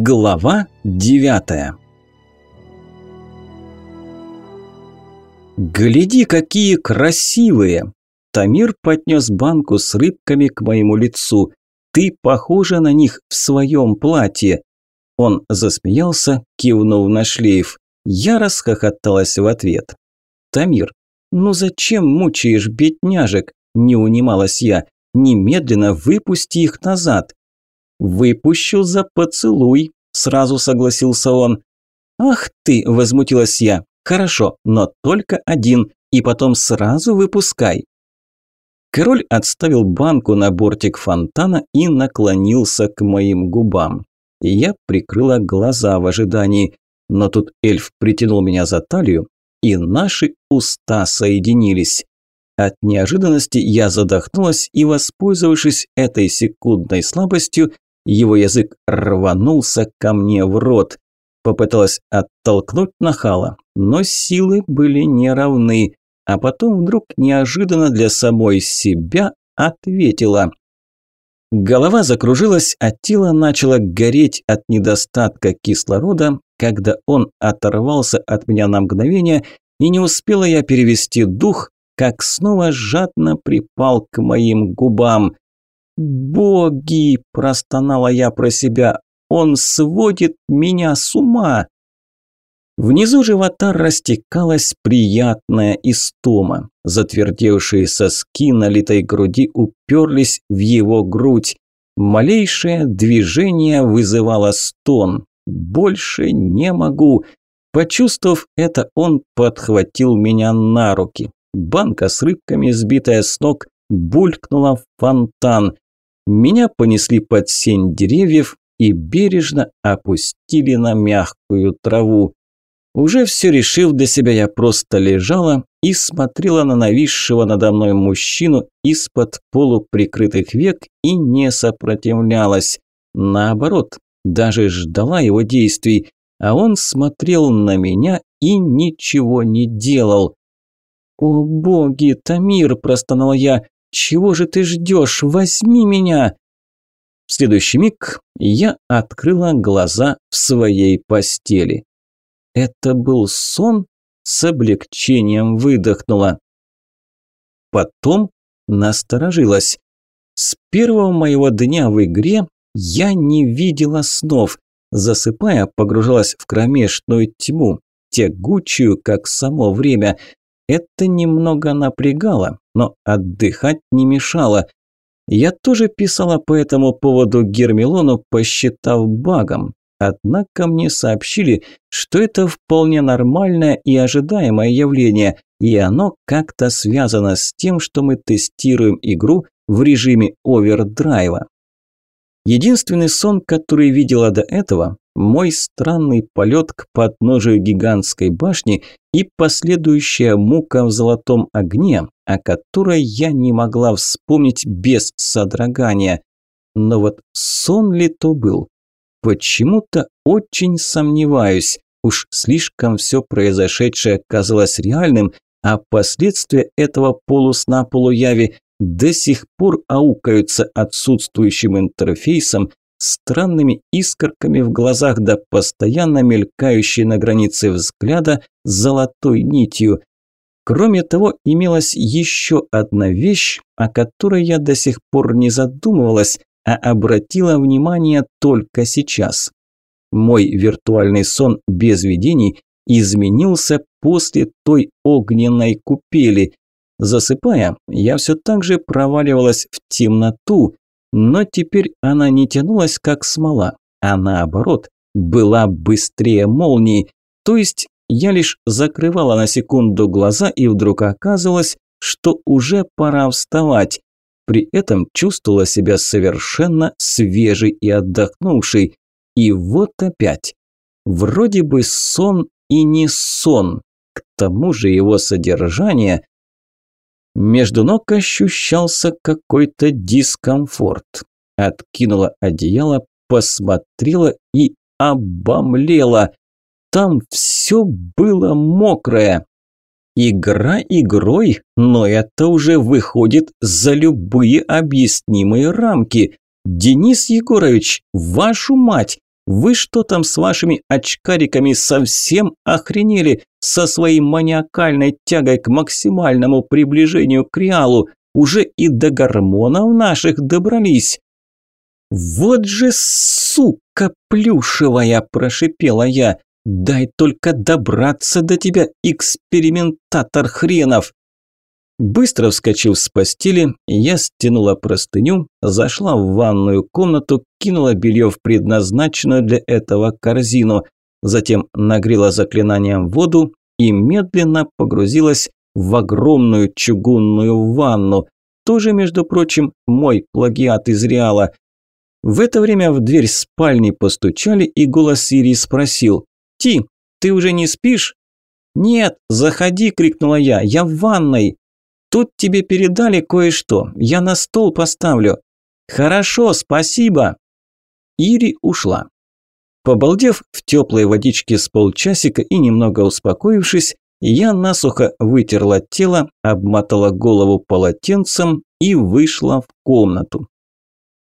Глава девятая «Гляди, какие красивые!» Тамир поднес банку с рыбками к моему лицу. «Ты похожа на них в своем платье!» Он засмеялся, кивнув на шлейф. Я расхохоталась в ответ. «Тамир, ну зачем мучаешь бедняжек?» – не унималась я. «Немедленно выпусти их назад!» «Выпущу за поцелуй», – сразу согласился он. «Ах ты!» – возмутилась я. «Хорошо, но только один, и потом сразу выпускай». Король отставил банку на бортик фонтана и наклонился к моим губам. Я прикрыла глаза в ожидании, но тут эльф притянул меня за талию, и наши уста соединились. От неожиданности я задохнулась и, воспользовавшись этой секундной слабостью, его язык рванулся ко мне в рот. Попыталась оттолкнуть нахала, но силы были неравны, а потом вдруг неожиданно для самой себя ответила. Голова закружилась, а тело начало гореть от недостатка кислорода, когда он оторвался от меня на мгновение, и не успела я перевести дух, как снова жадно припал к моим губам. «Боги!» – простонала я про себя. «Он сводит меня с ума!» Внизу живота растекалась приятная истома. Затвердевшие соски на литой груди уперлись в его грудь. Малейшее движение вызывало стон. «Больше не могу!» Почувствовав это, он подхватил меня на руки. Банка с рыбками, сбитая с ног, булькнула в фонтан. Меня понесли под сень деревьев и бережно опустили на мягкую траву. Уже все решив для себя, я просто лежала и смотрела на нависшего надо мной мужчину из-под полуприкрытых век и не сопротивлялась. Наоборот, даже ждала его действий, а он смотрел на меня и ничего не делал. «О боги, Тамир!» – простонала я. «Чего же ты ждешь? Возьми меня!» В следующий миг я открыла глаза в своей постели. Это был сон? С облегчением выдохнула. Потом насторожилась. С первого моего дня в игре я не видела снов. Засыпая, погружалась в кромешную тьму, тягучую, как само время. Это немного напрягало, но отдыхать не мешало. Я тоже писала по этому поводу Гермелону, посчитав багом. Однако мне сообщили, что это вполне нормальное и ожидаемое явление, и оно как-то связано с тем, что мы тестируем игру в режиме овердрайва. Единственный сон, который видела до этого, мой странный полет к подножию гигантской башни и последующая мука в золотом огне, о которой я не могла вспомнить без содрогания. Но вот сон ли то был? Почему-то очень сомневаюсь. Уж слишком все произошедшее казалось реальным, а последствия этого полусна-полуяви до сих пор аукаются отсутствующим интерфейсом, странными искорками в глазах да постоянно мелькающей на границе взгляда золотой нитью. Кроме того, имелась еще одна вещь, о которой я до сих пор не задумывалась, а обратила внимание только сейчас. Мой виртуальный сон без видений изменился после той огненной купели. Засыпая, я все так же проваливалась в темноту, но теперь она не тянулась как смола, а наоборот, была быстрее молнии, то есть я лишь закрывала на секунду глаза и вдруг оказывалось, что уже пора вставать. При этом чувствовала себя совершенно свежей и отдохнувшей. И вот опять. Вроде бы сон и не сон. К тому же его содержание между ног ощущался какой-то дискомфорт. Откинула одеяло, посмотрела и обомлела. Там все было мокрое. Игра игрой, но это уже выходит за любые объяснимые рамки. Денис Егорович, вашу мать, Вы что там с вашими очкариками совсем охренели со своей маниакальной тягой к максимальному приближению к реалу? Уже и до гормонов наших добрались. Вот же сука плюшевая, прошипела я. Дай только добраться до тебя, экспериментатор хренов. Быстро вскочив с постели, я стянула простыню, зашла в ванную комнату, кинула белье в предназначенную для этого корзину, затем нагрела заклинанием воду и медленно погрузилась в огромную чугунную ванну. Тоже, между прочим, мой плагиат из Реала. В это время в дверь спальни постучали, и голос Сирии спросил «Ти, ты уже не спишь?» «Нет, заходи!» – крикнула я. «Я в ванной!» Тут тебе передали кое-что. Я на стол поставлю. Хорошо, спасибо. Ири ушла. Побалдев в теплой водичке с полчасика и немного успокоившись, я насухо вытерла тело, обмотала голову полотенцем и вышла в комнату.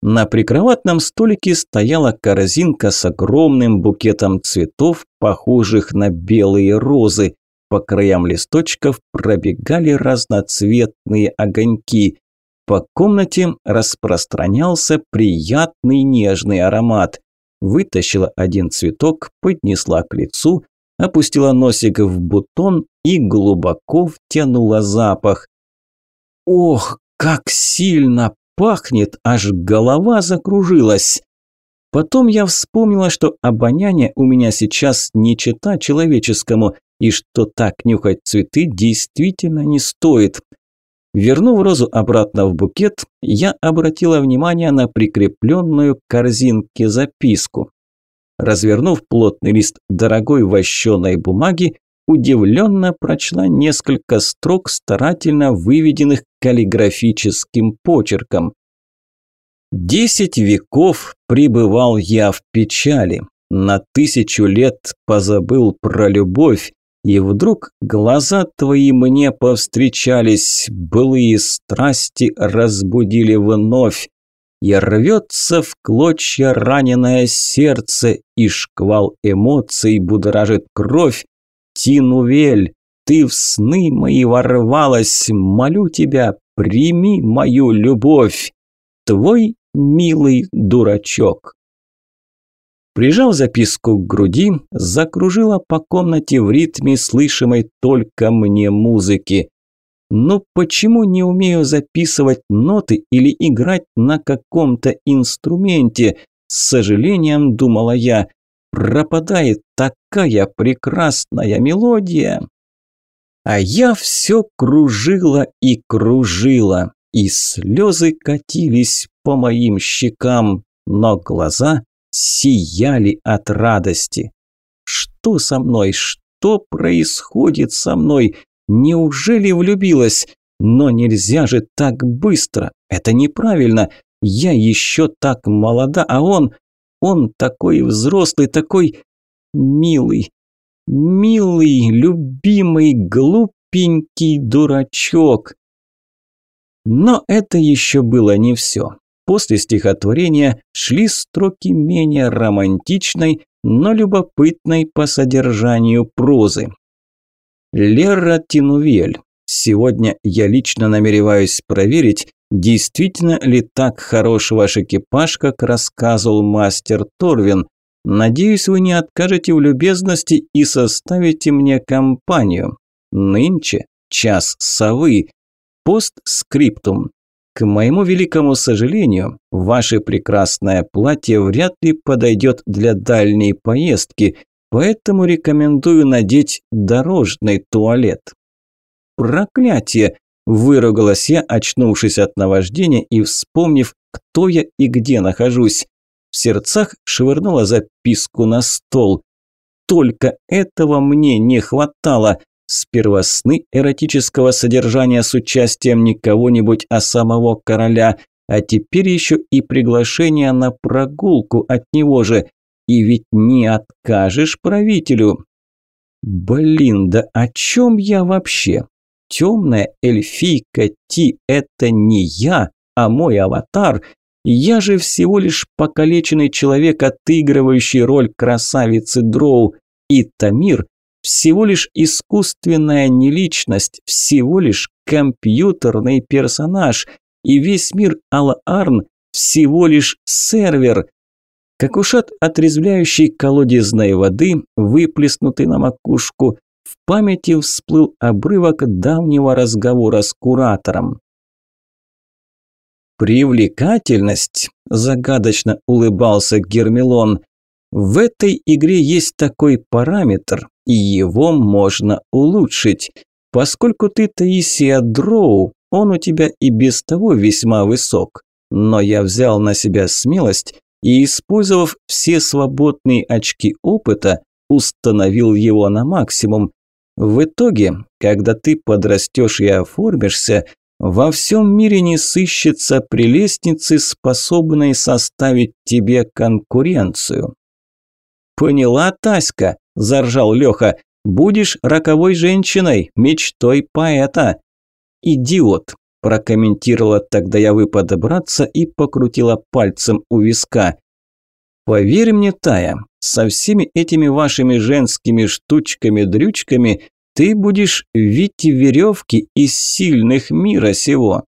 На прикроватном столике стояла корзинка с огромным букетом цветов, похожих на белые розы. По краям листочков пробегали разноцветные огоньки. По комнате распространялся приятный нежный аромат. Вытащила один цветок, поднесла к лицу, опустила носик в бутон и глубоко втянула запах. Ох, как сильно пахнет, аж голова закружилась. Потом я вспомнила, что обоняние у меня сейчас не чета человеческому, и что так нюхать цветы действительно не стоит. Вернув розу обратно в букет, я обратила внимание на прикрепленную к корзинке записку. Развернув плотный лист дорогой вощеной бумаги, удивленно прочла несколько строк, старательно выведенных каллиграфическим почерком. «Десять веков пребывал я в печали, на тысячу лет позабыл про любовь, и вдруг глаза твои мне повстречались, былые страсти разбудили вновь. И рвется в клочья раненое сердце, и шквал эмоций будоражит кровь. Тинувель, ты в сны мои ворвалась, молю тебя, прими мою любовь. Твой милый дурачок. Прижав записку к груди, закружила по комнате в ритме слышимой только мне музыки. Но почему не умею записывать ноты или играть на каком-то инструменте? С сожалением думала я. Пропадает такая прекрасная мелодия. А я все кружила и кружила, и слезы катились по моим щекам, но глаза сияли от радости. Что со мной? Что происходит со мной? Неужели влюбилась? Но нельзя же так быстро. Это неправильно. Я еще так молода, а он... Он такой взрослый, такой милый. Милый, любимый, глупенький дурачок. Но это еще было не все. После стихотворения шли строки менее романтичной, но любопытной по содержанию прозы. Лера Тинувель. Сегодня я лично намереваюсь проверить, действительно ли так хорош ваш экипаж, как рассказывал мастер Торвин. Надеюсь, вы не откажете в любезности и составите мне компанию. Нынче час совы. Постскриптум. К моему великому сожалению, ваше прекрасное платье вряд ли подойдет для дальней поездки, поэтому рекомендую надеть дорожный туалет. Проклятие! Выругалась я, очнувшись от наваждения и вспомнив, кто я и где нахожусь. В сердцах швырнула записку на стол. Только этого мне не хватало. Сперва сны эротического содержания с участием не кого-нибудь, а самого короля, а теперь еще и приглашение на прогулку от него же. И ведь не откажешь правителю. Блин, да о чем я вообще? Темная эльфийка Ти – это не я, а мой аватар. Я же всего лишь покалеченный человек, отыгрывающий роль красавицы Дроу. И Тамир всего лишь искусственная неличность, всего лишь компьютерный персонаж. И весь мир Алла-Арн всего лишь сервер. Как ушат отрезвляющей колодезной воды, выплеснутый на макушку, в памяти всплыл обрывок давнего разговора с куратором. «Привлекательность», – загадочно улыбался Гермелон. «В этой игре есть такой параметр, и его можно улучшить. Поскольку ты Таисия Дроу, он у тебя и без того весьма высок. Но я взял на себя смелость и, использовав все свободные очки опыта, установил его на максимум. В итоге, когда ты подрастешь и оформишься, во всем мире не сыщется прелестницы, способной составить тебе конкуренцию. «Поняла, Таська?» – заржал Леха. «Будешь роковой женщиной, мечтой поэта». «Идиот!» – прокомментировала тогда я выпада братца и покрутила пальцем у виска. «Поверь мне, Тая, со всеми этими вашими женскими штучками-дрючками ты будешь вить веревки из сильных мира сего.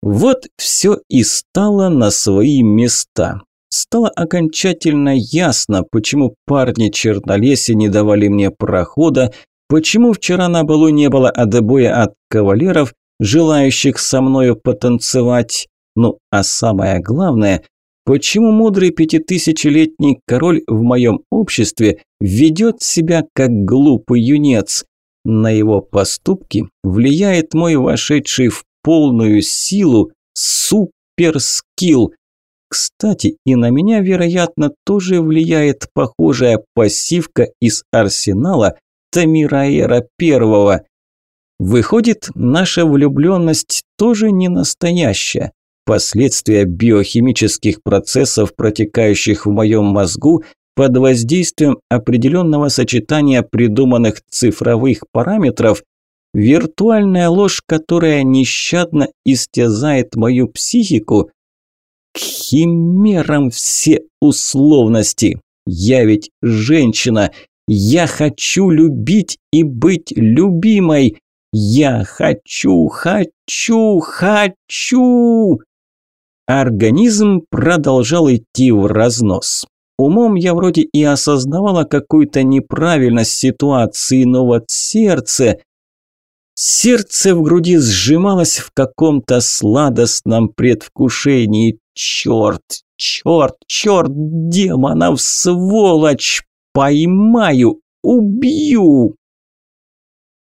Вот все и стало на свои места. Стало окончательно ясно, почему парни Чернолеси не давали мне прохода, почему вчера на балу не было отбоя от кавалеров, желающих со мною потанцевать. Ну, а самое главное, Почему мудрый пятитысячелетний король в моем обществе ведет себя как глупый юнец? На его поступки влияет мой вошедший в полную силу суперскилл. Кстати, и на меня, вероятно, тоже влияет похожая пассивка из арсенала Тамираэра Первого. Выходит, наша влюбленность тоже не настоящая. Последствия биохимических процессов, протекающих в моем мозгу, под воздействием определенного сочетания придуманных цифровых параметров, виртуальная ложь, которая нещадно истязает мою психику, к химерам все условности. Я ведь женщина, я хочу любить и быть любимой. Я хочу, хочу, хочу. Организм продолжал идти в разнос. Умом я вроде и осознавала какую-то неправильность ситуации, но вот сердце... Сердце в груди сжималось в каком-то сладостном предвкушении. Черт, черт, черт, демонов, сволочь! Поймаю, убью!